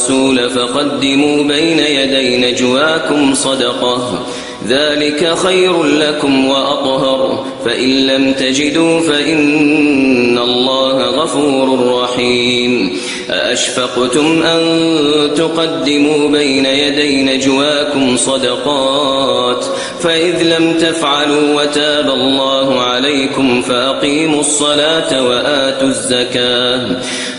ناجيتم الرسول فقدموا بين يدي نجواكم صدقة. ذلك خير لكم وأطهر. فإن لم تجدوا فإن الله غفور رحيم. أأشفقتم أن تقدموا بين يدي نجواكم صدقات؟ فإذ لم تفعلوا وتاب الله عليكم فأقيموا الصلاة وآتوا الزكاة.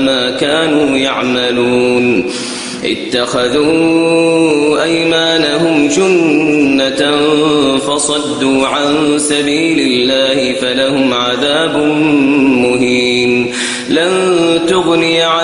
ما كانوا يعملون. اتخذوا أيمانهم جنة فصدوا عن سبيل الله فلهم عذاب مهين. لن تغني عنهم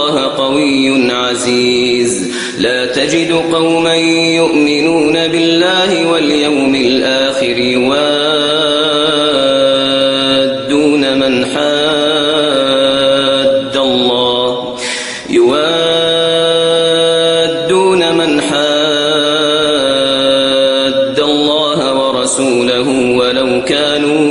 قوي عزيز. لا تجد قوما يؤمنون بالله واليوم الآخر يوادون من حاد الله. يوادون من حاد الله ورسوله ولو كانوا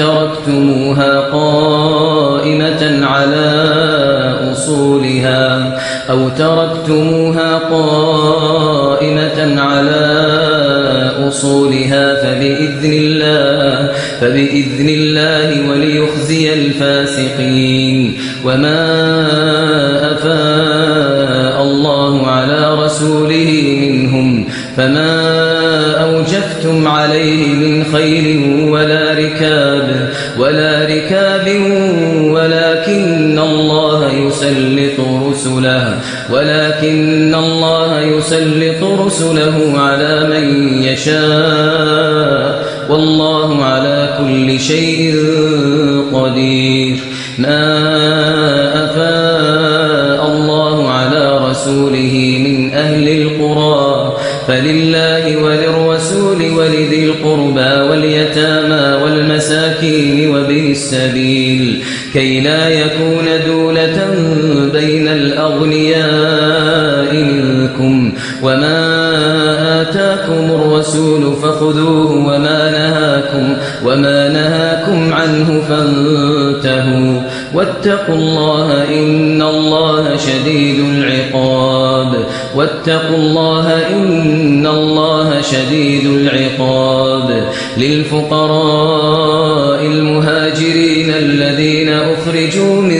تركتموها قائمة على أصولها أو تركتموها قائمة على أصولها فبإذن الله فبإذن الله وليخزي الفاسقين. وما أفاء الله على رسوله من أهل القرى. فلله وللرسول ولذي القربى واليتامى والمساكين وبه السبيل. كي لا يكون واتقوا الله إن الله شديد العقاب. واتقوا الله إن الله شديد العقاب. للفقراء المهاجرين الذين أخرجوا من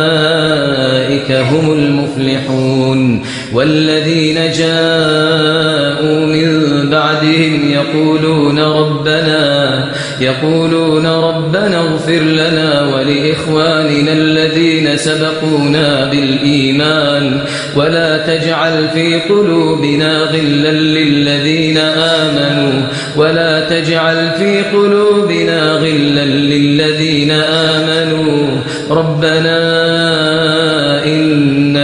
هم المفلحون والذين جاءوا من بعدهم يقولون ربنا يقولون ربنا اغفر لنا ولإخواننا الذين سبقونا بالإيمان ولا تجعل في قلوبنا غلا للذين آمنوا ولا تجعل في قلوبنا غلا للذين آمنوا ربنا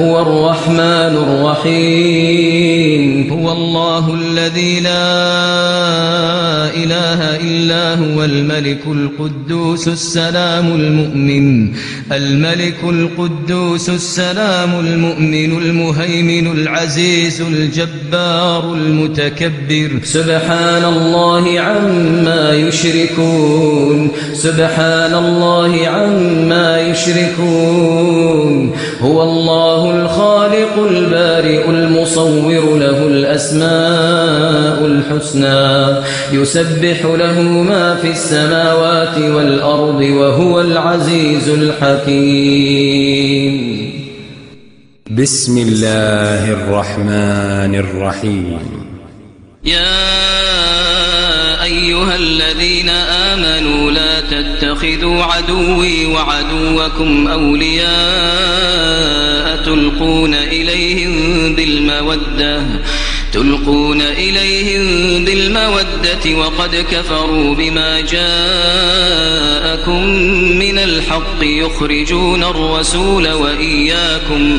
هو الرحمن الرحيم. هو الله الذي لا إله إلا هو الملك القدوس السلام المؤمن. الملك القدوس السلام المؤمن المهيمن العزيز الجبار المتكبر. سبحان الله عما يشركون. سبحان الله عما يشركون. هو الله الخالق البارئ المصور له الأسماء الحسنى يسبح له ما في السماوات والأرض وهو العزيز الحكيم. بسم الله الرحمن الرحيم. يا أيها الذين آمنوا لا تتخذوا عدوي وعدوكم أولياء تلقون إليهم بالمودة تلقون إليهم بالمودة وقد كفروا بما جاءكم من الحق يخرجون الرسول وإياكم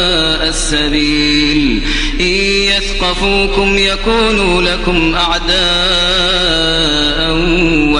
السبيل. إن يثقفوكم يكونوا لكم أعداء.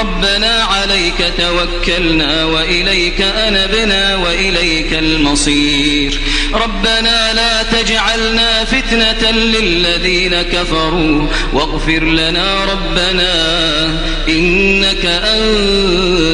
ربنا عليك توكلنا وإليك أنبنا وإليك المصير. ربنا لا تجعلنا فتنة للذين كفروا واغفر لنا ربنا إنك أنت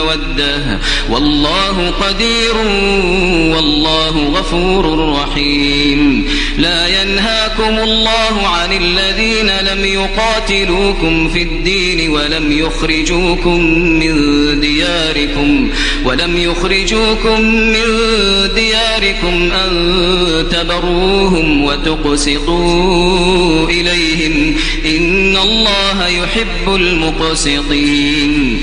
مودة. والله قدير والله غفور رحيم. لا ينهاكم الله عن الذين لم يقاتلوكم في الدين ولم يخرجوكم من دياركم ولم يخرجوكم من دياركم أن تبروهم وتقسطوا إليهم. إن الله يحب المقسطين.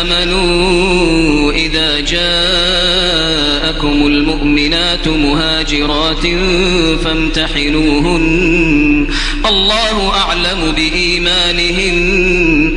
آمنوا إذا جاءكم المؤمنات مهاجرات فامتحنوهن. الله أعلم بإيمانهن.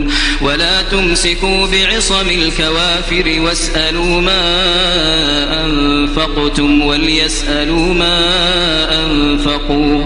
ولا تمسكوا بعصم الكوافر واسألوا ما أنفقتم وليسألوا ما أنفقوا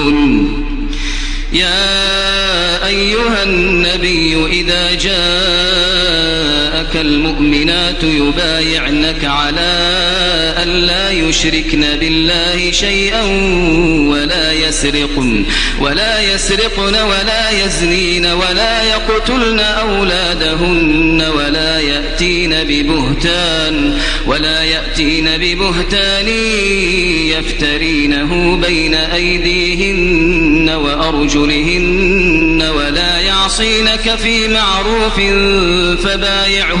يا أيها النبي إذا جاءك المؤمنات يبايعنك على أن لا يشركن بالله شيئا ولا يسرقن ولا يسرقن ولا يزنين ولا يقتلن أولادهن ولا يأتين ببهتان ولا يأتين ببهتان يفترينه بين أيديهن وأرجلهن ولا يعصينك في معروف فبايعهن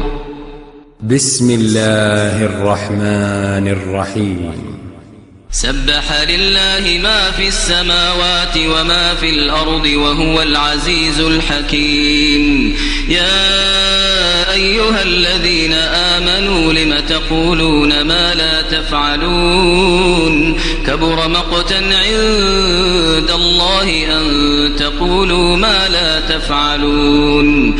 بسم الله الرحمن الرحيم. سبح لله ما في السماوات وما في الأرض وهو العزيز الحكيم. يا أيها الذين آمنوا لم تقولون ما لا تفعلون؟ كبر مقتا عند الله أن تقولوا ما لا تفعلون.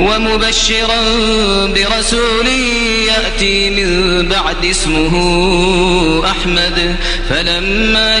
ومبشرا برسول يأتي من بعد اسمه أحمد. فلما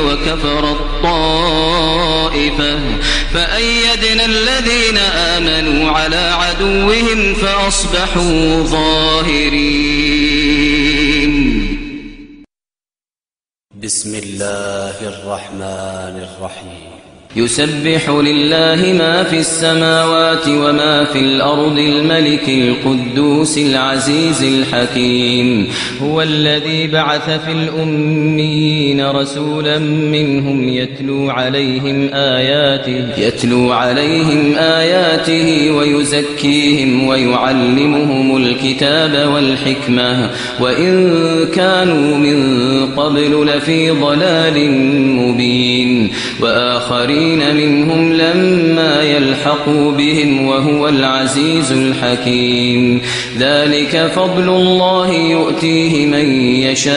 وكفر الطائفة. فأيدنا الذين آمنوا على عدوهم فأصبحوا ظاهرين. بسم الله الرحمن الرحيم. يسبح لله ما في السماوات وما في الأرض الملك القدوس العزيز الحكيم. هو الذي بعث في الأميين رسولا منهم يتلو عليهم آياته يتلو عليهم آياته ويزكيهم ويعلمهم الكتاب والحكمة. وإن كانوا من قبل لفي ضلال مبين. وآخرين الآخرين منهم لما يلحقوا بهم وهو العزيز الحكيم ذلك فضل الله يؤتيه من يشاء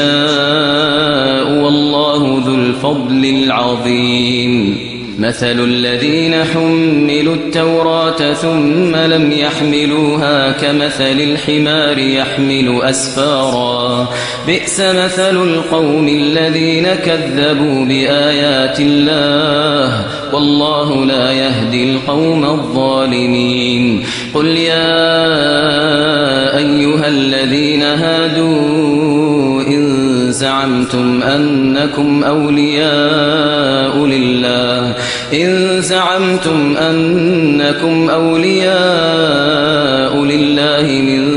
والله ذو الفضل العظيم مثل الذين حملوا التوراة ثم لم يحملوها كمثل الحمار يحمل أسفارا بئس مثل القوم الذين كذبوا بآيات الله والله لا يهدي القوم الظالمين. قل يا أيها الذين هادوا إن زعمتم أنكم أولياء لله. إن زعمتم أنكم أولياء لله من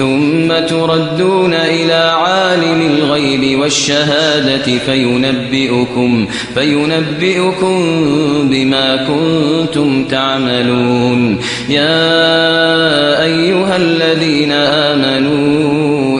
ثم تردون إلى عالم الغيب والشهادة فينبئكم فينبئكم بما كنتم تعملون. يا أيها الذين آمنوا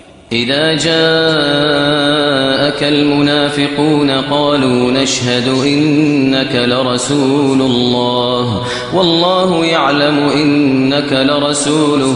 إذا جاءك المنافقون قالوا نشهد إنك لرسول الله والله يعلم إنك لرسوله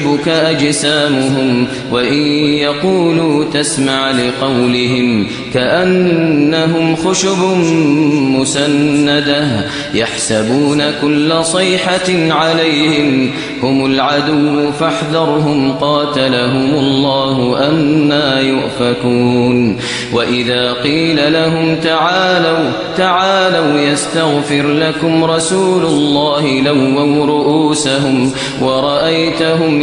تعجبك أجسامهم وإن يقولوا تسمع لقولهم كأنهم خشب مسندة يحسبون كل صيحة عليهم هم العدو فاحذرهم قاتلهم الله أنا يؤفكون وإذا قيل لهم تعالوا تعالوا يستغفر لكم رسول الله لووا رؤوسهم ورأيتهم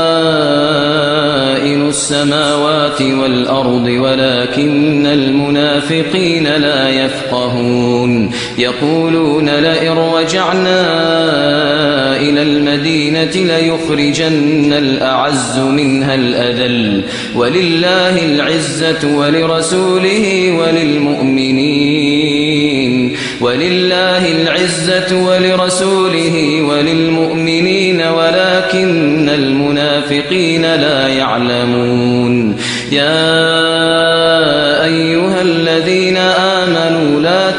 السماوات والأرض ولكن المنافقين لا يفقهون. يقولون لئن رجعنا إلى المدينة ليخرجن الأعز منها الأذل. ولله العزة ولرسوله وللمؤمنين. ولله العزة ولرسوله وللمؤمنين ولكن المنافقين لا يعلمون. يا أيها الذين آمنوا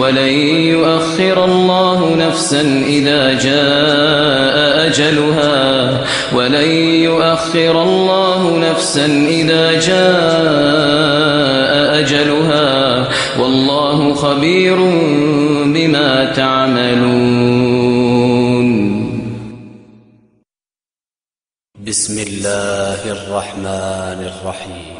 ولن يؤخر الله نفسا إذا جاء أجلها. ولن يؤخر الله نفسا إذا جاء أجلها. والله خبير بما تعملون. بسم الله الرحمن الرحيم.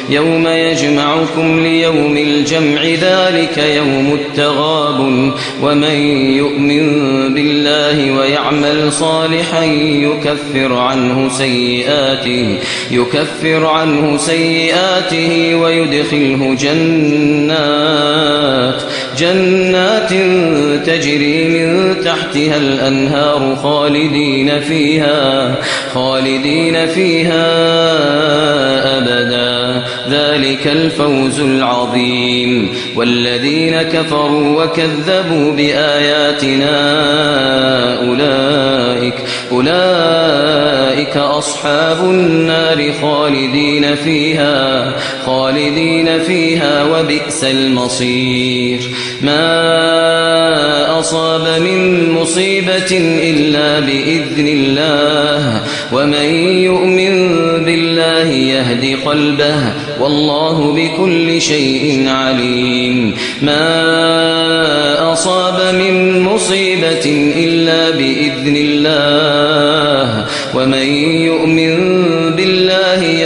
يوم يجمعكم ليوم الجمع ذلك يوم التغاب ومن يؤمن بالله ويعمل صالحا يكفر عنه سيئاته يكفر عنه سيئاته ويدخله جنات جنات تجري من تحتها الأنهار خالدين فيها خالدين فيها أبدا ذلك الفوز العظيم. والذين كفروا وكذبوا بآياتنا أولئك أولئك أصحاب النار خالدين فيها خالدين فيها وبئس المصير. ما أصاب من مصيبة إلا بإذن الله ومن يؤمن بالله يهدي قلبه والله بكل شيء عليم. ما أصاب من مصيبة إلا بإذن الله. ومن يؤمن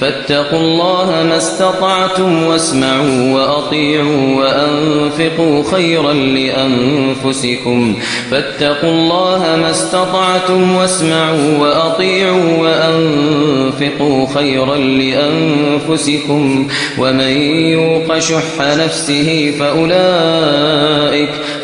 فاتقوا الله ما استطعتم واسمعوا وأطيعوا وأنفقوا خيرا لأنفسكم. فاتقوا الله ما استطعتم واسمعوا وأطيعوا وأنفقوا خيرا لأنفسكم. ومن يوق شح نفسه فأولئك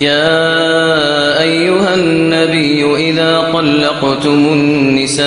يا أيها النبي إذا طلقتم النساء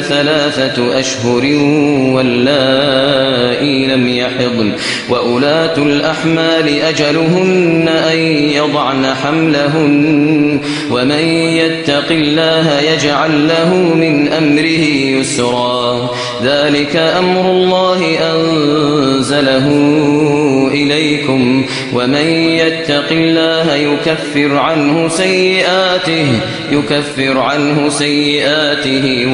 ثلاثة أشهر واللائي لم يحضن وأولاة الأحمال أجلهن أن يضعن حملهن ومن يتق الله يجعل له من أمره يسرا. ذلك أمر الله أنزله إليكم ومن يتق الله يكفر عنه سيئاته يكفر عنه سيئاته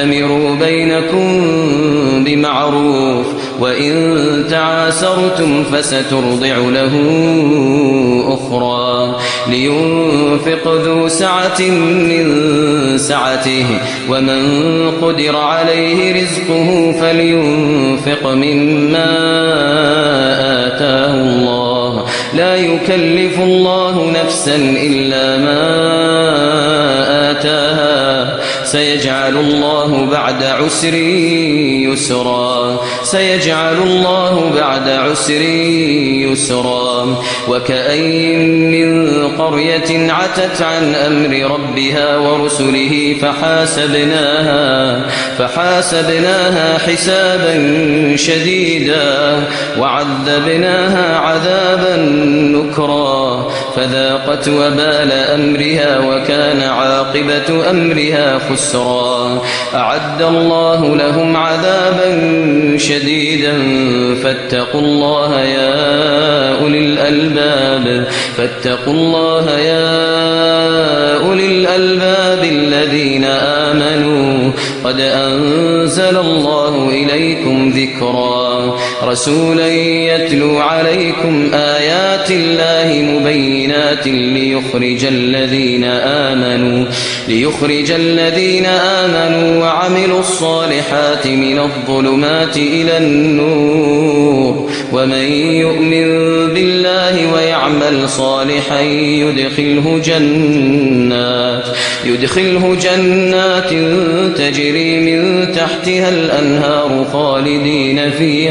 وأتمروا بينكم بمعروف وإن تعاسرتم فسترضع له أخرى. لينفق ذو سعة من سعته ومن قدر عليه رزقه فلينفق مما آتاه الله. لا يكلف الله نفسا إلا ما سيجعل الله بعد عسر يسرا. سيجعل الله بعد عسر يسرا. وكأين من قرية عتت عن أمر ربها ورسله فحاسبناها فحاسبناها حسابا شديدا وعذبناها عذابا نكرا. فذاقت وبال أمرها وكان عاقبة أمرها خسرا. أعد الله لهم عذابا شديدا. فاتقوا الله يا أولي الألباب. فاتقوا الله يا أولي الألباب الذين آمنوا. قد أنزل الله إليكم ذكرا. رسولا يتلو عليكم آيات الله مبينات ليخرج الذين آمنوا ليخرج الذين آمنوا وعملوا الصالحات من الظلمات إلى النور. ومن يؤمن بالله ويعمل صالحا يدخله جنات يدخله جنات تجري من تحتها الأنهار خالدين فيها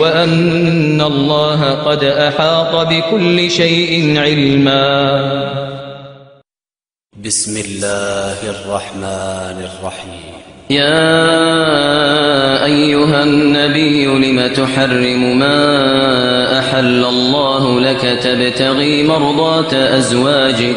وأن الله قد أحاط بكل شيء علما. بسم الله الرحمن الرحيم. يا أيها النبي لم تحرم ما أحل الله لك تبتغي مرضات أزواجك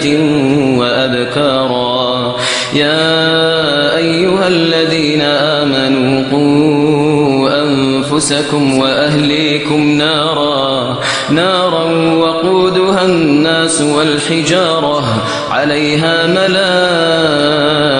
ثيبات وأبكارا يا أيها الذين آمنوا قوا أنفسكم وأهليكم نارا نارا وقودها الناس والحجارة عليها ملائكة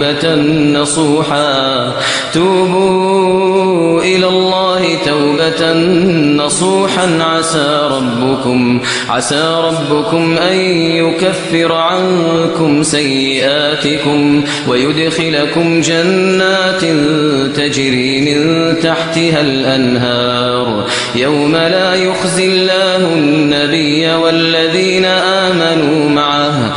توبة نصوحا. توبوا إلى الله توبة نصوحا. عسى ربكم عسى ربكم أن يكفر عنكم سيئاتكم ويدخلكم جنات تجري من تحتها الأنهار. يوم لا يخزي الله النبي والذين آمنوا معه.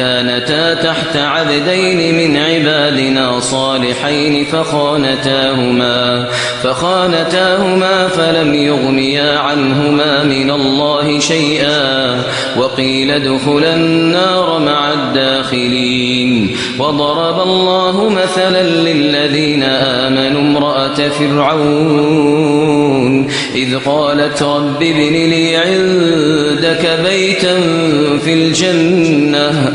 كانتا تحت عبدين من عبادنا صالحين فخانتاهما فخانتاهما فلم يغنيا عنهما من الله شيئا وقيل ادخلا النار مع الداخلين. وضرب الله مثلا للذين آمنوا امرأة فرعون إذ قالت رب ابن لي عندك بيتا في الجنة